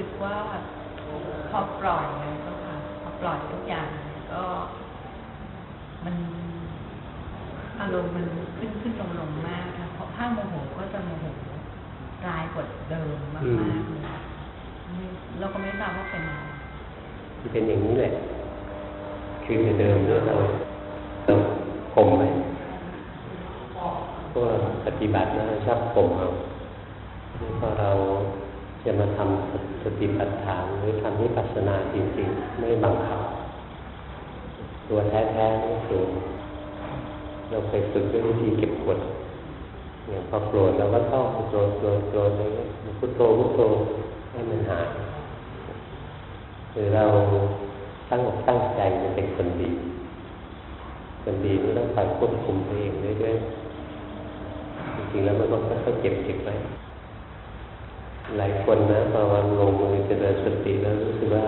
สึกว่าพอปล่อยเลยก็ค่ะพอปล่อยทุกอย่างก็ มันอารมณ์มันขึ้นขึ้นลงลงมากค่ะเพราะถ้าโมโหก็จะโมโหร้ายกว่าเดิมมากๆเลยไม่เราก็ไม่ทราบว่าเป็นอะไรมันเป็นอย่างนี้แหละ คือแต่เดิมเนี่ยเราเราข่มไหมพวกปฏิบัตินะชอบข่มเอาพอเรา จะมาทำสติปัฏฐานหรือทำวิปัสสนาจริงๆ ไม่บังคับ ตัวแท้ๆนี่คือเราเคยฝึกด้วยวิธีเก็บกดอย่างพอโกรธเราก็ท่องโกรธโกรธโกรธอะไรเงี้ยพุทโธพุทโธให้มันหายหรือเราตั้งอกตั้งใจจะเป็นคนดี คนดีไม่ต้องคอยควบคุมตัวเองเรื่อยๆจริงๆแล้วมันก็ค่อยๆเก็บเก็บไว้ หลายคนนะพอวันลงมือเจริญสติแล้วรู้สึกว่า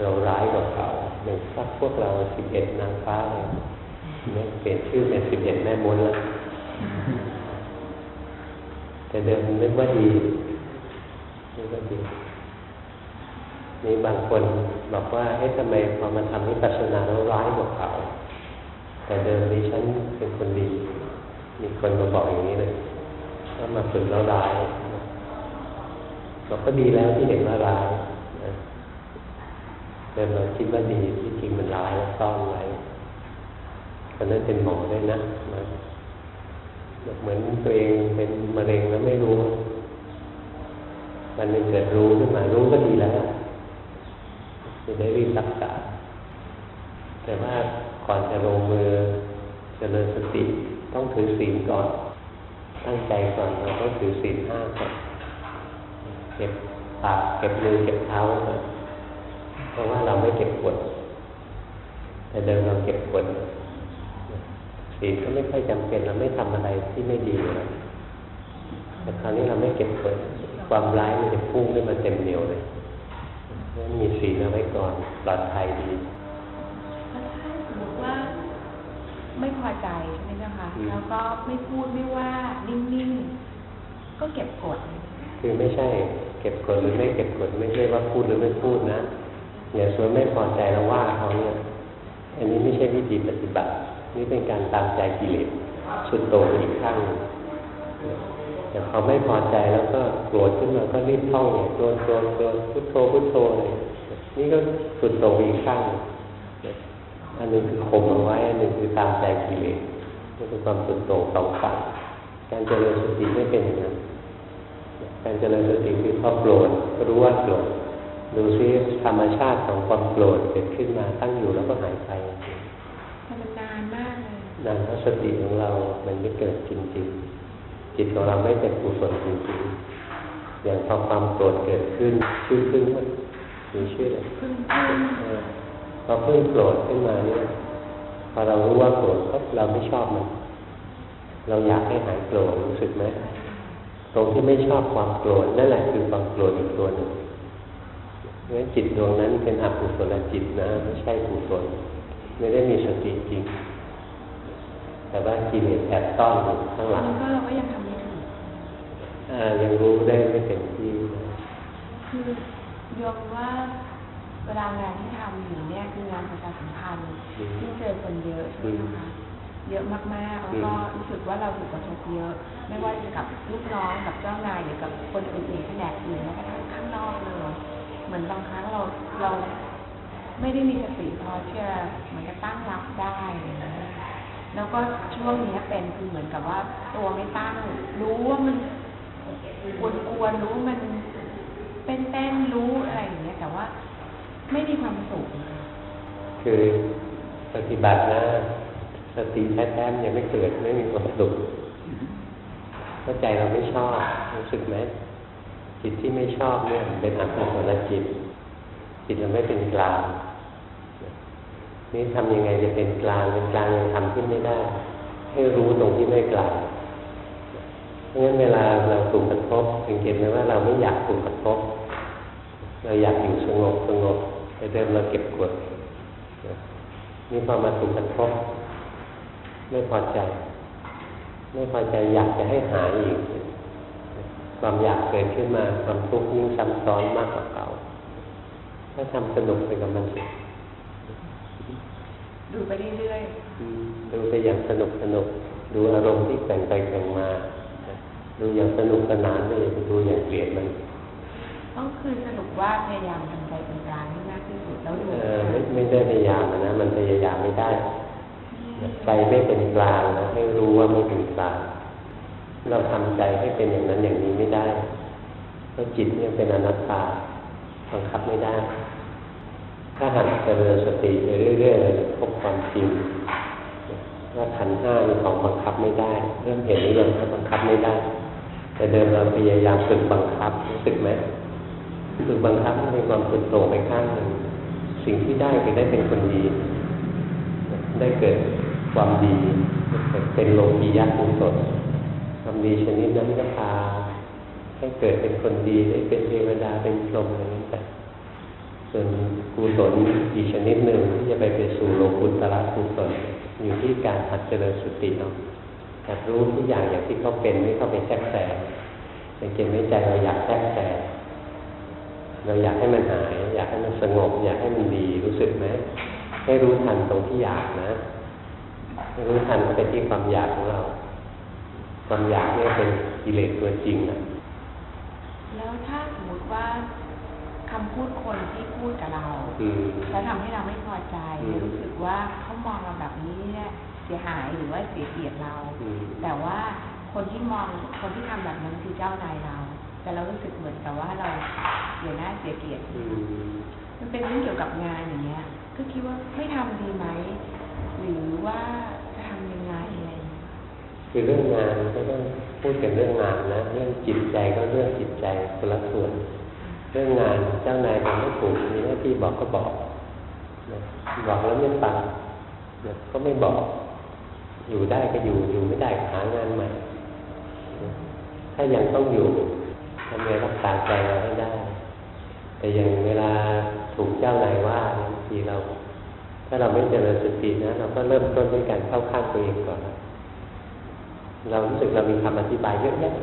เราร้ายกว่าเขาอย่างสักพวกเราสิบเอ็ดนางฟ้าเลยเนี่ยเปลี่ยนชื่อเป็นสิบเอ็ดแม่มดแล้วแต่เดิมนึกว่าดีนึกว่าดีมีบางคนบอกว่าเฮ้ทำไมพอมาทำวิปัสสนาแล้วร้ายกว่าเขา แต่เดิมนี้ฉันเป็นคนดี มีคนมาบอกอย่างนี้เลยว่ามาฝึกแล้วร้าย เราก็ดีแล้วที่เห็นว่าร้ายนะเดิมเราคิดว่าดีที่จริงมันร้ายแล้วซ่อนไว้คนนั้นเป็นหมอด้วยนะนะเหมือนตัวเองเป็นมะเร็งแล้วไม่รู้มันเกิดรู้ขึ้นมารู้ก็ดีแล้วจะได้รีบรักษาแต่ว่าก่อนจะลงมือเจริญสติต้องถือศีลก่อน ตั้งใจก่อนเราต้องถือศีลห้าก่อน เก็บปากเก็บมือเก็บเท้าไว้ก่อนเพราะว่าเราไม่เก็บกดแต่เดิมเราเก็บกดศีลก็ไม่ค่อยจำเป็นเราไม่ทำอะไรที่ไม่ดีแล้วแต่คราวนี้เราไม่เก็บกดความร้ายมันจะพุ่งขึ้นมาเต็มเหนียวเลยงั้นมีศีลเอาไว้ก่อนปลอดภัยดีแล้วถ้าสมมติว่าไม่พอใจใช่ไหมเจ้าคะอืมแล้วก็ไม่พูดไม่ว่านิ่งๆก็เก็บกด คือไม่ใช่ เก็บกดหรือไม่เก็บกดไม่ใช่ว่าพูดหรือไม่พูดนะอย่าส่วนไม่พอใจแล้วว่าเขาเนี่ยอันนี้ไม่ใช่วิธีปฏิบัติ นี่เป็นการตามใจกิเลสสุดโต่งอีกข้างหนึ่งแต่พอไม่พอใจแล้วก็โกรธขึ้นมาก็รีบท่องเนี่ยโกรธโกรธโกรธพุทโธพุทโธเลยนี่ก็สุดโต่งอีกข้างหนึ่งอันหนึงคือข่มเอาไว้อันหนึ่งคือตามใจกิเลสนี่เป็นความสุดโต่งสองฝ่ายการเจริญสติไม่เป็นอย่างนั้น การเจริญสติคือพอโกรธก็รู้ว่าโกรธดูซิธรรมชาติของความโกรธเกิดขึ้นมาตั้งอยู่แล้วก็หายไปมันนานมากเลยนานเพราะสติของเรา มันไม่เกิดจริงๆ จิตของเราไม่เป็นกุศลจริงๆ อย่างพอความโกรธเกิดขึ้นชื่อขึ้นมันมีชื่ออะไรพึ่งพึ่งเออพอเพิ่งโกรธขึ้นมาเนี่ยพอเรารู้ว่าโกรธก็เราไม่ชอบมัน เราอยากให้หายโกรธรู้สึกไหม ตรงที่ไม่ชอบความโกรธนั่นแหละคือความโกรธอีกตัวหนึ่งเพราะฉะนั้นจิตดวงนั้นเป็นอกุศลจิตนะไม่ใช่กุศลไม่ได้มีสติจริง แต่ว่ากิเลสแอบซ่อนอยู่ข้างหลังมันก็เราก็ยังทำไม่ถูกอ่ายังรู้ได้ไม่เต็มที่นะคือโยมว่าเวลางานที่ทำอยู่เนี่ยคืองานประชาสัมพันธ์ที่เจอคนเยอะใช่ไหมคะ เยอะมากๆ แล้วก็รู้สึกว่าเราถูกกระทบเยอะ ไม่ว่าจะกับลูกน้องกับเจ้านายหรือกับคนอื่นๆแผนกอื่นแม้กระทั่งข้างนอกเลย เหมือนบางครั้งเราเราไม่ได้มีสติพอที่จะเหมือนจะตั้งรับได้อะไรอย่างเงี้ยแล้วก็ช่วงเนี้ยเป็นคือเหมือนกับว่าตัวไม่ตั้งรู้ว่ามันกวนๆรู้ว่ามันเป็นเต้นๆรู้อะไรอย่างเงี้ยแต่ว่าไม่มีความสุขนะคะคือปฏิบัตินะ สติแท้ๆยังไม่เกิดไม่มีความสุขเพราะใจเราไม่ชอบรู้สึกไหมจิตที่ไม่ชอบเนี่ยเป็นอกุศลจิต จิตเราไม่เป็นกลางนี่ทำยังไงจะเป็นกลางเป็นกลางยังทำขึ้นไม่ได้ ให้รู้ตรงที่ไม่กลางเพราะฉะนั้นเวลาเราถูกกระทบสังเกตไหมว่าเราไม่อยากถูกกระทบเราอยากอยู่สงบสงบแต่เดิมเราเก็บกดนี่พอมาถูกกระทบ ไม่พอใจ ไม่พอใจอยากจะให้หายอีก ความอยากเกิดขึ้นมาความทุกข์ยิ่งซ้ำซ้อนมากกว่าเก่าถ้าทำสนุกไปกับมันสิดูไปเรื่อยอืมดูไปอย่างสนุกสนุกดูอารมณ์ที่แกว่งไปแกว่งมา ดูอย่างสนุกสนานไม่อย่าไปดูอย่างเกลียดมันๆต้องคือสรุปว่าพยายามทำใจเป็นกลางให้มากที่สุดแล้วดูเออไม่ไม่ได้พยายามอะนะมันพยายามไม่ได้ ใจไม่เป็นกลางนะให้รู้ว่าไม่เป็นกลาง เราทำใจให้เป็นอย่างนั้นอย่างนี้ไม่ได้เพราะจิตเนี่ยเป็นอนัตตาบังคับไม่ได้ ถ้าหัดเจริญสติไปเรื่อยๆจะพบความจริงว่าขันธ์ห้ามีของบังคับไม่ได้ เริ่มเห็นหรือยังว่าบังคับไม่ได้ แต่เดิมเราพยายามฝึกบังคับรู้สึกไหมฝึกบังคับให้มีความสุดโต่งไปข้างหนึ่งสิ่งที่ได้คือได้เป็นคนดี ได้เกิด ความดีเป็นโลกียะกุศลความดีชนิดนั้นก็พาให้เกิดเป็นคนดีได้เป็นเทวดาเป็นพรหมอะไรนั้นไปส่วนกุศลอีกชนิดหนึ่งที่จะไปไปสู่โลกุตระกุศลอยู่ที่การหัดเจริญสติเนาะหัดรู้ทุกอย่างอย่างที่เขาเป็นไม่เข้าไปแทรกแซงสังเกตไหมใจเราอยากแทรกแซงเราอยากให้มันหาย อยากให้มันสงบ อยากให้มันดีรู้สึกไหมให้รู้ทันตรงที่อยากนะ รู้ทันก็เป็นที่ความอยากของเรา ความอยากเนี่ยเป็นกิเลสตัวจริงนะแล้วถ้าสมมติว่าคำพูดคนที่พูดกับเราอืมแล้วทำให้เราไม่พอใจอืมรู้สึกว่าเขามองเราแบบนี้เนี่ยเสียหายหรือว่าเสียเกียรติเราอืมแต่ว่าคนที่มองคนที่ทำแบบนั้นคือเจ้านายเรา แต่เรารู้สึกเหมือนกับว่าเราเสียหน้าเสียเกียรติอืมมันเป็นเรื่องเกี่ยวกับงานอย่างเงี้ย ก็คิดว่าไม่ทำดีไหมหรือว่า จะทำยังไงอะไรอย่างคือเรื่องงานก็ต้องพูดกันเรื่องงานนะเรื่องจิตใจก็เรื่องจิตใจคนละส่วน เรื่องงานเจ้านายทำไม่ถูกมีหน้าที่บอกก็บอกบอกแล้วไม่ฟังก็ไม่บอก อยู่ได้ก็อยู่อยู่ไม่ได้ก็หางานใหม่ ถ้ายังต้องอยู่ทำไงรักษาใจเราให้ได้ แต่อย่างเวลาถูกเจ้านายว่าบางทีเรา ถ้าเราไม่เจริญสตินะเราก็เริ่มต้นด้วยการเข้าข้างตัวเองก่อน เรารู้สึกเรามีคำอธิบายเยอะแยะ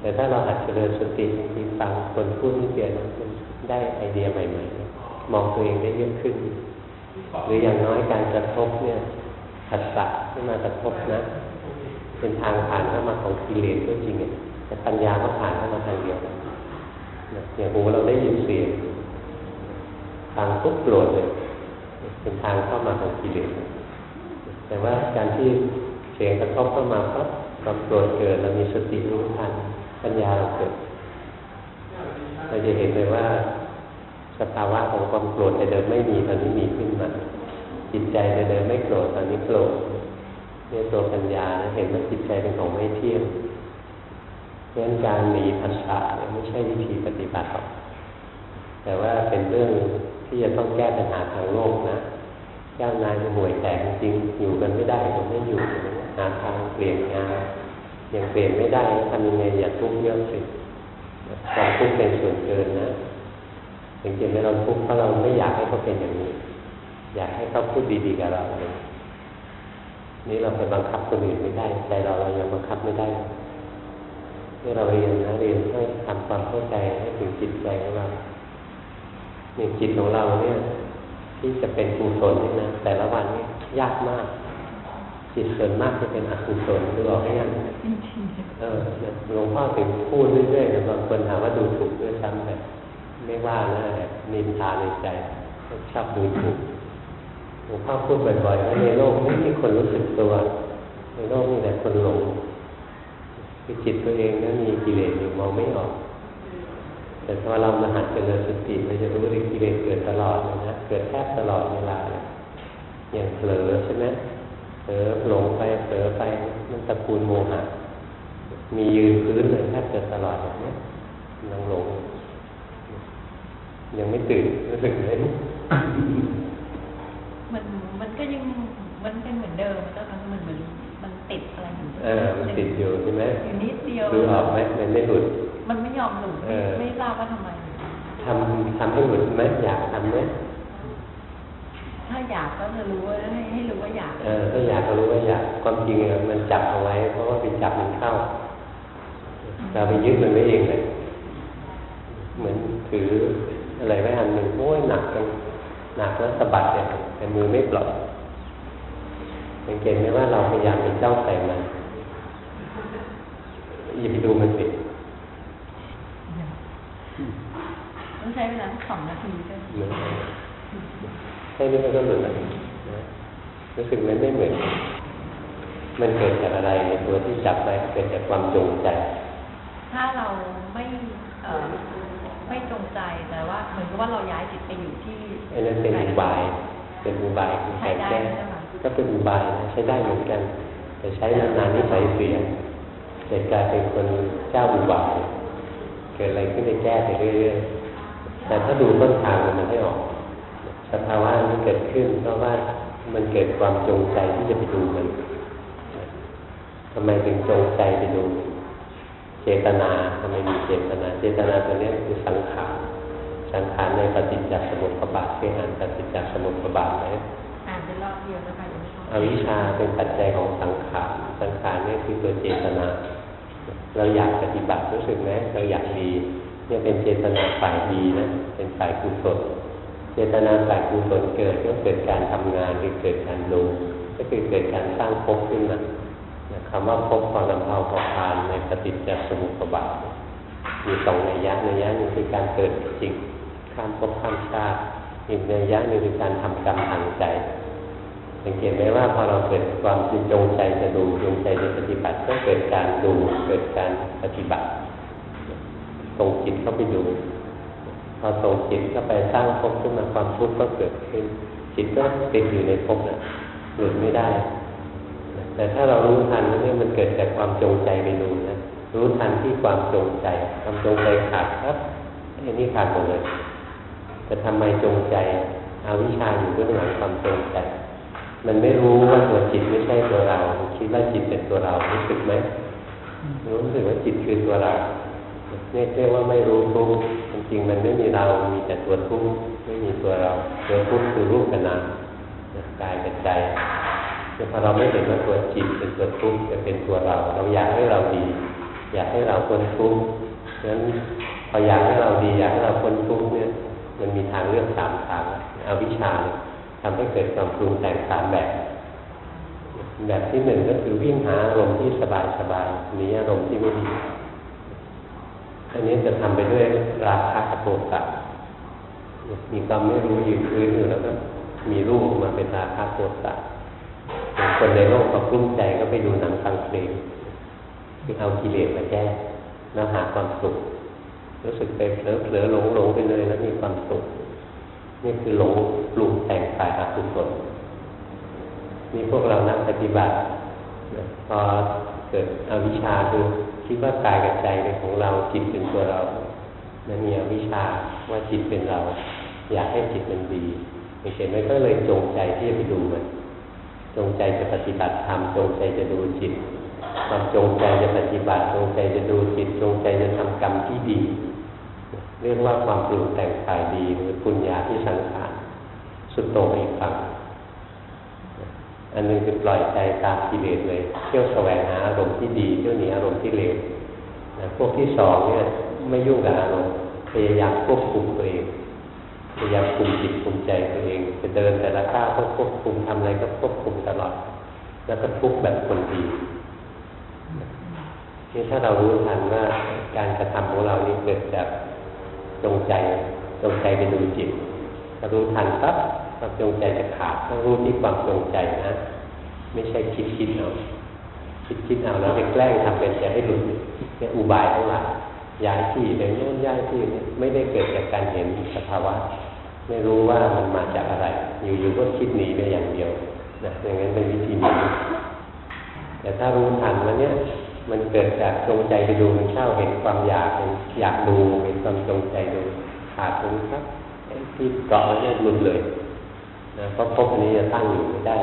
แต่ถ้าเราหัดเจริญสติบางทีฟังคนพูดนิดเดียวนมันได้ไอเดียใหม่ๆ มองตัวเองได้เยอะขึ้น หรืออย่างน้อยการกระทบเนี่ยผัสสะที่มากระทบนะ เป็นทางผ่านเข้ามาของกิเลสก็จริงอะแต่ปัญญาก็ผ่านเข้ามาทางเดียวนอย่างหูเราได้ยินเสียงทางทุกโกรธเลย เป็นทางเข้ามาของกิเลสแต่ว่าการที่เสียงกระทบเข้ามาปั๊บความโกรธเกิดเรามีสติรู้ทันปัญญาเราเกิดเราจะเห็นเลยว่าสภาวะของความโกรธแต่เดิมไม่มีตอนนี้มีขึ้นมาจิตใจแต่เดิมไม่โกรธตอนนี้โกรธเนี่ยตัวปัญญาเห็นว่าจิตใจเป็นของไม่เที่ยงเพราะงั้นการหนีภาษาเนี่ยไม่ใช่วิธีปฏิบัติหรอกแต่ว่าเป็นเรื่องที่จะต้องแก้ปัญหาทางโลกนะ เจ้านายมันห่วยแตกจริงอยู่กันไม่ได้ก็ไม่อยู่หาทางเปลี่ยนงานยังเปลี่ยนไม่ได้ทำยังไงอย่าทุกข์เยอะสิความทุกข์เป็นส่วนเกินนะถึงจะไม่เราทุกข์เพราะเราไม่อยากให้เขาเป็นอย่างนี้ อยากให้เขาพูดดีๆกับเราเลยนี่เราไปบังคับคนอื่นไม่ได้ใจเราเรายังบังคับไม่ได้ที่เราเรียนนะเรียนให้ทำความเข้าใจให้ถึงจิตใจของเราเนี่ยจิตของเราเนี่ย ที่จะเป็นกุศลนี่นะแต่ละวันนี่ยากมาก จิตส่วนมากจะเป็นอกุศลดูออกไหมยังเออเนี่ยหลวงพ่อถึงพูดเรื่อยๆแต่บางคนถามว่าดูถูกด้วยซ้ำไปไม่ว่านะนินทาในใจชอบดูถูกหลวงพ่อพูดบ่อยๆว่าในโลกไม่มีคนรู้สึกตัว ในโลกมีแต่คนหลงคือจิตตัวเองนั้นมีกิเลสอยู่มองไม่ออก แต่พอเรามาหัดเจริญสติเราจะรู้ว่ากิเลสเกิดตลอดเลยนะเกิดแทบตลอดเวลาเลยอย่างเผลอใช่ไหมเผลอหลงไปเผลอไปมันตระกูลโมหะมียืนพื้นเลยแทบจะตลอดแบบนี้ยังหลง ยังไม่ตื่นรู้สึกไหมมันมันก็ยังมันเป็นเหมือนเดิมแล้วมันเหมือนมันติดอะไรอยู่เออมันติดอยู่ใช่ไหมอยู่นิดเดียวดูออกไหมมันไม่หลุด มันไม่ยอมหลุดเออไม่ทราบว่าทำไมทำทำให้หลุดไหมอยากทำไหมถ้าอยากก็จะรู้ว่าให้ให้รู้ว่าอยาก เออถ้าอยากก็รู้ว่าอยาก ความจริงอะมันจับเอาไว้ เพราะว่าไปจับมันเข้า เราไปยึดมันไว้เองเลย เหมือนถืออะไรไว้อันนหนึ่งโอ้ยหนักกันหนักแล้วสะบัดเนี่ยแต่มือไม่ปล่อยสังเกตไหมว่าเราพยายามไปจ้องใส่มันอย่าไปดูมันสิ ต้องใช้เวลาสักสองนาทีใช่ไหม เหมือนกัน แค่นี้มันก็หลุดแล้วนะรู้สึกมันไม่เหมือนกันมันเกิดจากอะไรในตัวที่จับไปเกิดจากความจงใจ ถ้าเราไม่เอ่อไม่จงใจแต่ว่าเหมือนกับว่าเราย้ายจิตไปอยู่ที่อันนั้นเป็นอุบาย เป็นอุบายคือใช้การได้แก้ใช่ไหมก็เป็นอุบายนะใช้ได้เหมือนกัน แต่ใช้นานๆนิสัยเสียเกิดกลายเป็นคนเจ้าอุบายเกิดอะไรขึ้นไปแก้ไปเรื่อยๆแต่ถ้าดูต้นทางมันให้ออกส ภาวะนี้เกิดขึ้น เพราะว่ามันเกิดความจงใจที่จะไปดูมันทำไมถึงจงใจไปดู เจตนาทำไมมีเจตนา เจตนาตัวนี้คือสังขารสังขารในปฏิจจสมุปบาทที่อ่านปฏิจจสมุปบาทไหมอ่านเป็นรอบเดียวนะคะยังไม่ชอบอวิชชาเป็นปัจจัยของสังขาร สังขารนี่คือตัวเจตนา เราอยากปฏิบัติรู้สึกไหมเราอยากดีเนี่ยเป็นเจตนาฝ่ายดีนะ เป็นฝ่ายกุศล เจตนาฝ่ายกุศลเกิดก็เกิดการทำงานหรือเกิดการดูก็คือเกิดการสร้างภพขึ้นมาคำว่าภพความลำเพาพอพานในปฏิจจสมุปบาทมีสองนัยยะนัยยะหนึ่งคือการเกิดจริงข้ามภพข้ามชาติอีกนัยยะหนึ่งคือการทำกรรมทางใจสังเกตไหมว่าพอเราเกิดความจงใจจะดูจงใจจะปฏิบัติก็เกิดการดูเกิดการปฏิบัติส่งจิตเข้าไปดู พอส่งจิตเข้าไปสร้างภพขึ้นมาความทุกข์ก็เกิดขึ้น จิตก็ติดอยู่ในภพนะหลุดไม่ได้ แต่ถ้าเรารู้ทันว่าเนี่มันเกิดจากความจงใจไปดูนะรู้ทันที่ความจงใจความจงใจขาดครับไอ้นี่ขาดหมดเลยแต่ทำไมจงใจอาวิชาอยู่เบื้องหลังความจงใจมันไม่รู้ว่าตัวจิตไม่ใช่ตัวเรา คิดว่าจิตเป็นตัวเรารู้สึกไหมรู้สึกว่าจิตคือตัวเราเนี่ยเรียกว่าไม่รู้ทุก จริงๆมันไม่มีเรา มีแต่ตัวทุกข์ไม่มีตัวเรา ตัวทุกข์คือรูปกับนามกายกับใจแต่พอเราไม่เห็นว่าตัวจิตเป็นตัวทุกข์จะเป็นตัวเรา เราอยากให้เราดี อยากให้เราพ้นทุกข์ฉะนั้นพออยากให้เราดีอยากให้เราพ้นทุกข์เนี่ยมันมีทางเลือกสามทางเอาวิชาเนี่ยทำให้เกิดความปรุงแต่งสามแบบ แบบที่หนึ่งก็คือวิ่งหาอารมณ์ที่สบายสบายหนีอารมณ์ที่ไม่ดี อันนี้จะทำไปด้วยราคะโทสะมีความไม่รู้อยู่พื้นอยู่แล้วก็มีรูปออกมาเป็นราคะโทสะคนในโลกก็กลุ้มใจก็ไปดูหนังฟังเพลงคือเอากิเลสมาแก้แล้วหาความสุข รู้สึกไปเผลอเผลอหลงหลงไปเลยแล้วมีความสุข นี่คือหลงปรุงแต่งฝ่ายอกุศลนี่พวกเรานักปฏิบัติพอเกิดอวิชชาคือ คิดว่ากายกับใจเป็นของเราจิตเป็นตัวเราแล้วมีอวิชาว่าจิตเป็นเรา อยากให้จิตมันดีเห็นไหมก็เลยจงใจที่จะไปดูมันจงใจจะปฏิบัติธรรมจงใจจะดูจิตความจงใจจะปฏิบัติจงใจจะดูจิตจงใจจะทำกรรมที่ดี เรียกว่าความปรุงแต่งฝ่ายดีหรือปุญญาที่สังขารสุดโต่งอีกฝั่ง อันหนึงคือปล่อยใจตามกิเลสเลย เที่ยวแสวงหาอารมณ์ที่ดีเที่ยวหนีอารมณ์ที่เลวนะพวกที่สองเนี่ยไม่ยุ่งกับอารมณ์พยายามควบคุมตัวเองพยายามคุมจิตคุมใจตัวเองจะเดินแต่ละก้าวก็ควบคุมทำอะไรก็ควบคุมตลอด แล้วก็ทุกแบบคนดีนี่ถ้าเรารู้ทันว่าการกระทำของเรานี้เกิดจากจงใจจงใจไปดูจิตถ้ารู้ทันปั๊บ ความจงใจจะขาดต้องรู้ที่ความจงใจนะ ไม่ใช่คิดคิดเอาคิดคิดเอาแล้วไปแกล้งทำเป็นจะให้หลุดเนี่ยอุบายทั้งหลายย้ายที่ไปโน่นย้ายที่ไม่ได้เกิดจากการเห็นสภาวะ ไม่รู้ว่ามันมาจากอะไร อยู่ๆก็คิดหนีไปอย่างเดียวนะอย่างนั้นเป็นวิธีหนีแต่ถ้ารู้ทันว่าเนี่ยมันเกิดจากจงใจไปดูมันเข้าเห็นความอยากเห็นอยากดูเห็นความจงใจดูขาดตรงนี้ครับไอ้ที่เกาะเนี่ยหลุดเลย นะเพราะภพอันนี้จะตั้งอยู่ไม่ได้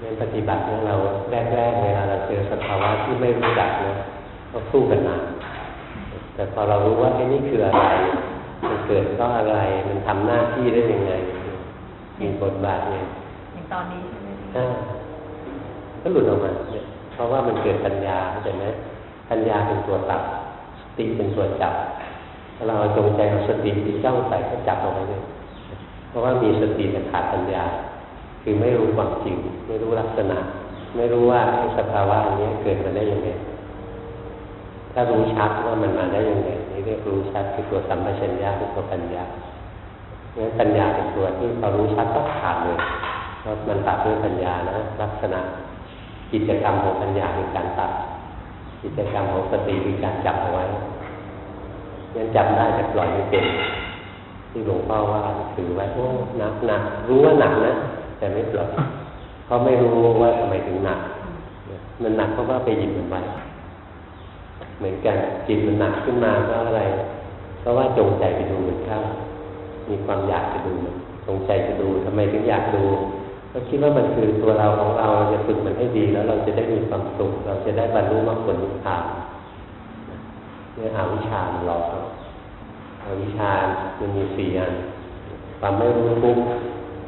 ในปฏิบัติของเราแรกๆเวลาเราเจอสภาวะที่ไม่รู้จักนะก็สู้กันนานแต่พอเรารู้ว่าไอ้นี่คืออะไร มันเกิดก็อะไร มันทำหน้าที่ได้ยังไง มีบทบาทไงอย่างตอนนี้ใช่ไหมอ่าก็หลุดออกมาเนี่ยเพราะว่ามันเกิดปัญญาเข้าใจไหมปัญญาเป็นตัวตัดสติเป็นตัวจับเราจงใจเอาสติที่จ้องใส่ก็จับเอาไว้เลย เพราะว่ามีสติแต่ขาดปัญญา คือไม่รู้ความจริง ไม่รู้ลักษณะ ไม่รู้ว่าไอ้สภาวะอันนี้เกิดมาได้ยังไงถ้ารู้ชัดว่ามันมาได้ยังไงนี่เรียกรู้ชัดคือตัวสัมปชัญญะคือตัวปัญญาเพราะฉะนั้นปัญญาเป็นตัวที่พอรู้ชัดต้องขาดเลยเพราะมันตัดด้วยปัญญานะลักษณะกิจกรรมของปัญญาคือการตัด กิจกรรมของสติคือการจับเอาไว้งั้นจับได้แต่ปล่อยไม่เป็น ที่หลวงพ่อว่าถือไว้โอ้หนักหนักรู้ว่าหนักนะ แต่ไม่ปล่อยเพราไม่รู้ว่าทำไมถึงหนัก มันหนักเพราะว่าไปหยิบมันไว้เหมือนกันจิตมันหนักขึ้นมาเพราะอะไร เพราะว่าจงใจไปดูมันเข้ามีความอยากจะดูมันจงใจจะดูทำไมถึงอยากดูก็คิดว่ามันคือตัวเราของเราเราจะฝึกมันให้ดีแล้วเราจะได้มีความสุขเราจะได้บรรลุมรรคผลนิพพานเนี่ยอาวิชชามันหลอกเรา อวิชชามันมีสี่อันความไม่รู้ทุกข์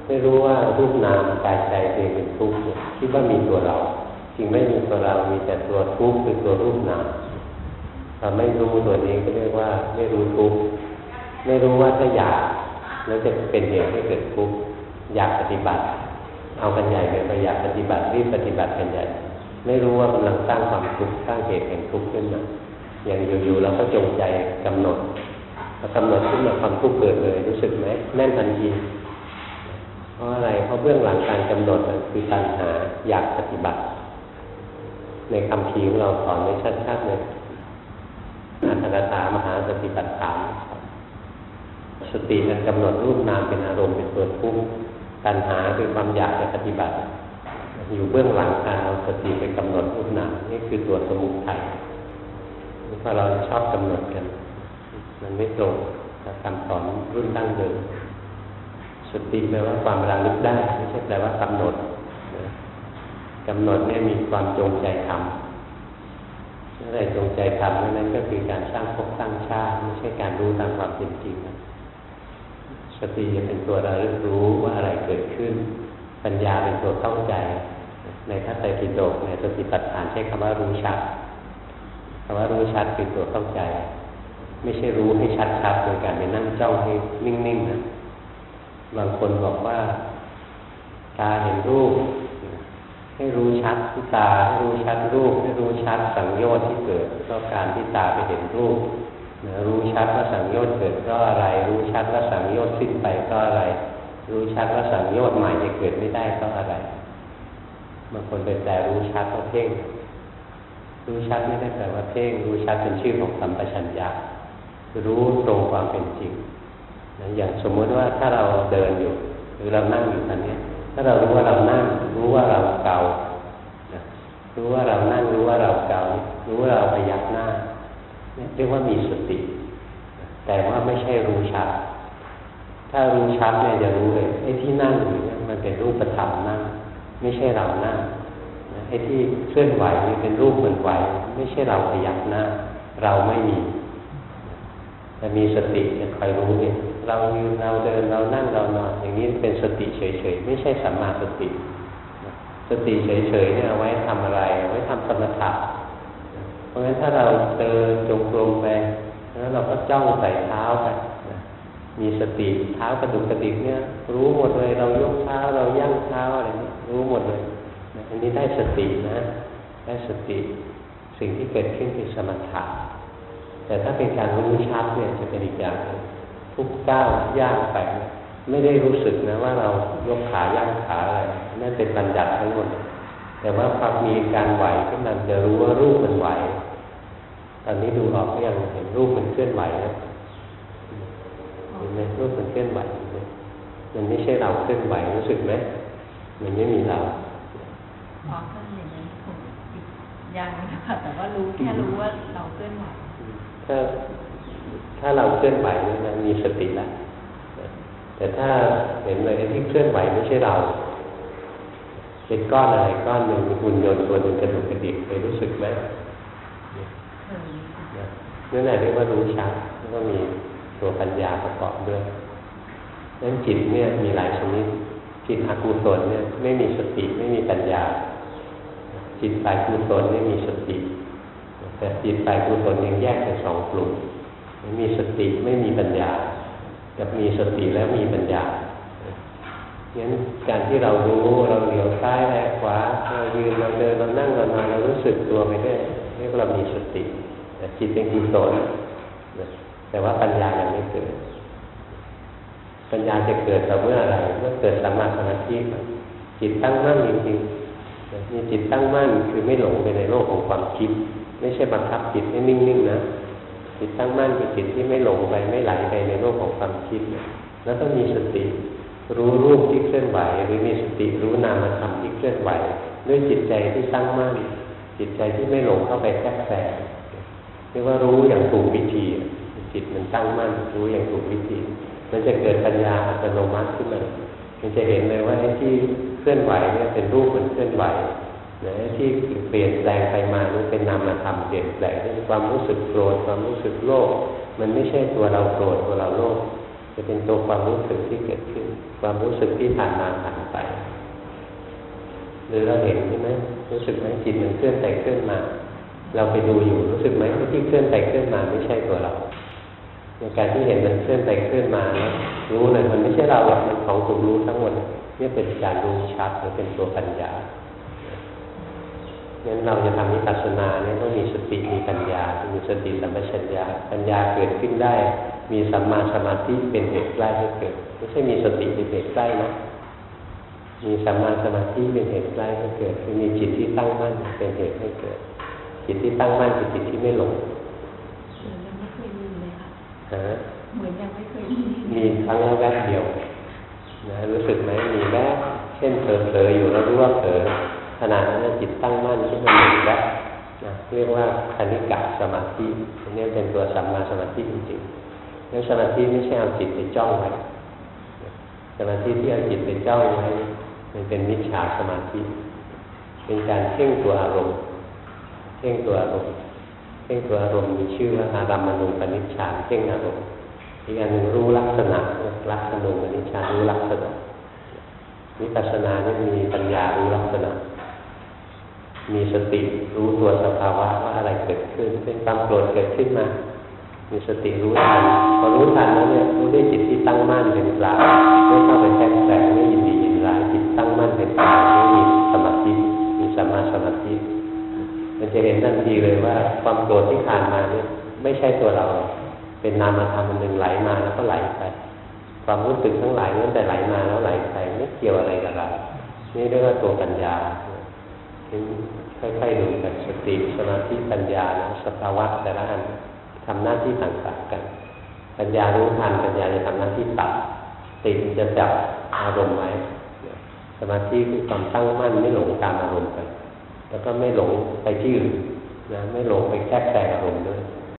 ไม่รู้ว่ารูปนามกายใจเองเป็นทุกข์เนี่ยคิดว่ามีตัวเราจริงไม่มีตัวเรามีแต่ตัวทุกข์คือตัวรูปนามเราไม่รู้ตัวนี้ก็เรียกว่า ไม่รู้ทุกข์ไม่รู้ว่าถ้าอยากแล้วจะเป็นเหตุให้เกิดทุกข์อยากปฏิบัติ เอากันใหญ่เลยไปอยากปฏิบัติรีบปฏิบัติกันใหญ่ไม่รู้ว่ากำลังสร้างความทุกข์สร้างเหตุแห่งทุกข์ขึ้นมาอย่างอยู่ๆเราก็จงใจกำหนด กำหนดขึ้นมาความทุกข์เกิดเลย รู้สึกไหมแน่นทันทีเพราะอะไรเพราะเบื้องหลังการกำหนดคือตัณหาอยากปฏิบัติ ในคำพีของเราสอนไว้ชัดๆเลยอัตถกถามหาสติปัฏฐานสตินั้นกำหนดรูปนามเป็นอารมณ์เป็นตัวทุกข์ตัณหาคือความอยากจะปฏิบัติ อยู่เบื้องหลังการเอาสติไปกำหนดรูปนามนี่คือตัวสมุทัยพราเราชอบกำหนดกัน มันไม่ตรงกับคำสอนรุ่นตั้งเดิมสติแปลว่าความระลึกได้ไม่ใช่แปลว่ากำหนดกำหนดเนี่ยมีความจงใจทำอะไรจงใจทำนั้นก็คือการสร้างภพสร้างชาติไม่ใช่การรู้ตามความเป็นจริงนะสติจะเป็นตัวระลึกรู้ว่าอะไรเกิดขึ้น ปัญญาเป็นตัวเข้าใจ ในพระไตรปิฎกในสติปัฏฐานใช้คำว่ารู้ชัดคำว่ารู้ชัดคือตัวเข้าใจ ไม่ใช่รู้ให้ชัดๆโดยการไปนั่งจ้องให้นิ่งๆนะบางคนบอกว่า ตาเห็นรูป ให้รู้ชัดที่ตาให้รู้ชัดรูป ให้รู้ชัดสังโยชน์ที่เกิดเพราะการที่ตาไปเห็นรูปนะรู้ชัดว่าสังโยชน์เกิดเพราะอะไร รู้ชัดว่าสังโยชน์สิ้นไปเพราะอะไร รู้ชัดว่าสังโยชน์ใหม่จะเกิดไม่ได้เพราะอะไรบางคนเป็นแต่รู้ชัดว่าเพ่ง รู้ชัดไม่ได้แปลว่าเพ่ง รู้ชัดเป็นชื่อของสัมปชัญญะ รู้ตรงความเป็นจริงนะอย่างสมมติว่าถ้าเราเดินอยู่ หรือเรานั่งอยู่ตอนนี้ถ้าเรารู้ว่าเรานั่ง รู้ว่าเราเกานะรู้ว่าเรานั่งรู้ว่าเราเการู้ว่าเราพยักหน้าเนี่ยเรียกว่ามีสติ แต่ว่าไม่ใช่รู้ชัดถ้ารู้ชัดเนี่ยจะรู้เลยไอ้ที่นั่งอยู่เนี่ยมันเป็นรูปธรรมนั่ง ไม่ใช่เรานั่งไอ้ที่เคลื่อนไหวนี่เป็นรูปเหมือนไหว ไม่ใช่เราพยักหน้า เราไม่มี แต่มีสติจะคอยรู้เองเรายืนเราเดินเรานั่งเรานอนอย่างนี้เป็นสติเฉยๆไม่ใช่สัมมาสติ สติเฉยๆเนี่ยเอาไว้ทำอะไรเอาไว้ทำสมถะเพราะฉะนั้นถ้าเราเดินจงกรมไปแล้วเราก็จ้องใส่เท้าไปมีสติเท้ากระดุกกระดิกเนี่ย รู้หมดเลยเรายกเท้าเราย่างเท้าอะไรนี้รู้หมดเลยอันนี้ได้สตินะ ได้สติสิ่งที่เกิดขึ้นคือสมถะ แต่ถ้าเป็นการรู้ชัดเนี่ยจะเป็นอีกอย่างทุกก้าวย่างไปไม่ได้รู้สึกนะว่าเรายกขาย่างขาอะไรนั่นเป็นปัญญัติทั้งหมดแต่ว่าความมีการไหวขึ้นมาจะรู้ว่ารูปมันไหว ตอนนี้ดูออกก็ยังเห็นรูปมันเคลื่อนไหวนะเห็นไหมรูปมันเคลื่อนไหวมันไม่ใช่เราเคลื่อนไหวรู้สึกไหมมันไม่มีเราพอเคลื่อนอย่างนั้ผมย่างนึงค่ะแต่ว่ารู้แค่รู้ว่าเราเคลื่อนไหว ถ้าถ้าเราเคลื่อนไหวนี่นะมีสติแล้วแต่ถ้าเห็นเลยที่เคลื่อนไหวไม่ใช่เราเป็นก้อนอะไรก้อนหนึ่งหุ่นยนต์ตัวหนึ่งกระดูกกระดิกเคยรู้สึกไหมเคยนั่นแหละเรียกว่ารู้ชัดแล้วก็มีตัวปัญญาประกอบด้วยนั้นจิตเนี่ยมีหลายชนิดจิตอกุศลเนี่ยไม่มีสติไม่มีปัญญา จิตฝ่ายกุศลเนี่ยมีสติ แต่จิตฝ่ายกุศลยังแยกเป็นสองกลุ่มมีสติไม่มีปัญญา กับมีสติแล้วมีปัญญางั้นการที่เรารู้เราเหลียวซ้ายแลขวาเรายืนเราเดินเรานั่งเรานอนเรารู้สึกตัวไปด้วยเรียกว่าเรามีสติแต่จิตเป็นกุศลนะแต่ว่าปัญญายังไม่เกิด ปัญญาจะเกิดแต่เมื่ออะไรเมื่อเกิดสัมมาสมาธิจิตตั้งมั่นจริงๆนะมีจิตตั้งมั่นคือไม่หลงไปในโลกของความคิด ไม่ใช่บังคับจิตให้นิ่งๆนะจิตตั้งมั่นคือจิตที่ไม่หลงไปไม่ไหลไปในโลกของความคิด แล้วก็มีสติ รู้รูปที่เคลื่อนไหว หรือมีสติรู้นามธรรมที่เคลื่อนไหว ด้วยจิตใจที่ตั้งมั่น จิตใจที่ไม่หลงเข้าไปแทรกแซงเรียกว่ารู้อย่างถูกวิธี จิตมันตั้งมั่น รู้อย่างถูกวิธี มันจะเกิดปัญญาอัตโนมัติขึ้นมามันจะเห็นเลยว่าไอ้ที่เคลื่อนไหวเนี่ยเป็นรูปมันเคลื่อนไหว นะที่เปลี่ยนแปลงไปมานี่เป็นนามธรรมเปลี่ยนแปลงเป็นความรู้สึกโกรธความรู้สึกโลภมันไม่ใช่ตัวเราโกรธตัวเราโลภจะเป็นตัวความรู้สึกที่เกิดขึ้น ความรู้สึกที่ผ่านมาผ่านไป หรือเราเห็นใช่ไหมรู้สึกไหมจิตมันเคลื่อนไปเคลื่อนมา เราไปดูอยู่รู้สึกไหมว่าที่เคลื่อนไปเคลื่อนมาไม่ใช่ตัวเราในการที่เห็นมันเคลื่อนไปเคลื่อนมานะรู้เลยมันไม่ใช่เราหรอกมันของถูกรู้ทั้งหมดนี่เป็นการรู้ชัดหรือเป็นตัวปัญญา งั้นเราจะทำวิปัสสนาเนี่ยต้องมีสติมีปัญญา มีสติสัมปชัญญะปัญญาเกิดขึ้นได้ มีสัมมาสมาธิเป็นเหตุใกล้ให้เกิด ไม่ใช่มีสติเป็นเหตุใกล้นะมีสัมมาสมาธิเป็นเหตุใกล้ให้เกิดคือมีจิตที่ตั้งมั่นเป็นเหตุให้เกิด จิตที่ตั้งมั่นคือจิตที่ไม่หลงเหมือนยังไม่เคยมีเลยค่ะฮะเหมือนยังไม่เคยมีมีครั้งละแวบเดียวนะรู้สึกไหมมีแวบเช่นเผลอๆอยู่แล้วรู้ว่าเผลอ ขณะนั้นจิตตั้งมั่นขึ้นมาหนึ่งแวนะเรียกว่าคณิกะสมาธิอันนี้เป็นตัวสัมมาสมาธิจริงๆแล้วสมาธิไม่ใช่เอาจิตไปจ้องไว้สมาธิที่เอาจิตไปจ้องไว้มันเป็นมิจฉาสมาธิ เป็นการเพ่งตัวอารมณ์เพ่งตัวอารมณ์เพ่งตัวอารมณ์มีชื่อว่าอารัมมณูปนิชฌานเพ่งอารมณ์อีกอันหนึ่งรู้ลักษณะลักษณะนิจจารู้ลักษณะวิปัสสนานี่มีปัญญารู้ลักษณะ มีสติรู้ตัวสภาวะว่าอะไรเกิดขึ้นเป็นความโกรธเกิดขึ้นมา มีสติรู้ทันพอรู้ทันแล้วเนี่ยรู้ด้วยจิตที่ตั้งมั่นเป็นกลางไม่เข้าไปแทรกแซงไม่ยินดียินร้ายจิตตั้งมั่นเป็นกลางไม่มีสมาธิมีสมาสมาธิมันจะเห็นทันทีเลยว่า ความโกรธที่ผ่านมาเนี่ยไม่ใช่ตัวเรา เป็นนามธรรมหนึ่งไหลมาแล้วก็ไหลไปความรู้สึกทั้งหลายนั้นแต่ไหลมาแล้วไหลไปไม่เกี่ยวอะไรกับเรานี่เรียกว่าตัวปัญญา ค่อยๆดูกันสติสมาธิปัญญานะสภาวะแต่ละอันทำหน้าที่ต่างๆกัน ปัญญารู้ทันปัญญาจะทำหน้าที่ตัดติดจะจับอารมณ์ไว้สมาธิคือความตั้งมั่นไม่หลงตามอารมณ์ไปแล้วก็ไม่หลงไปที่อื่นนะไม่หลงไปแทรกแซงอารมณ์ด้วย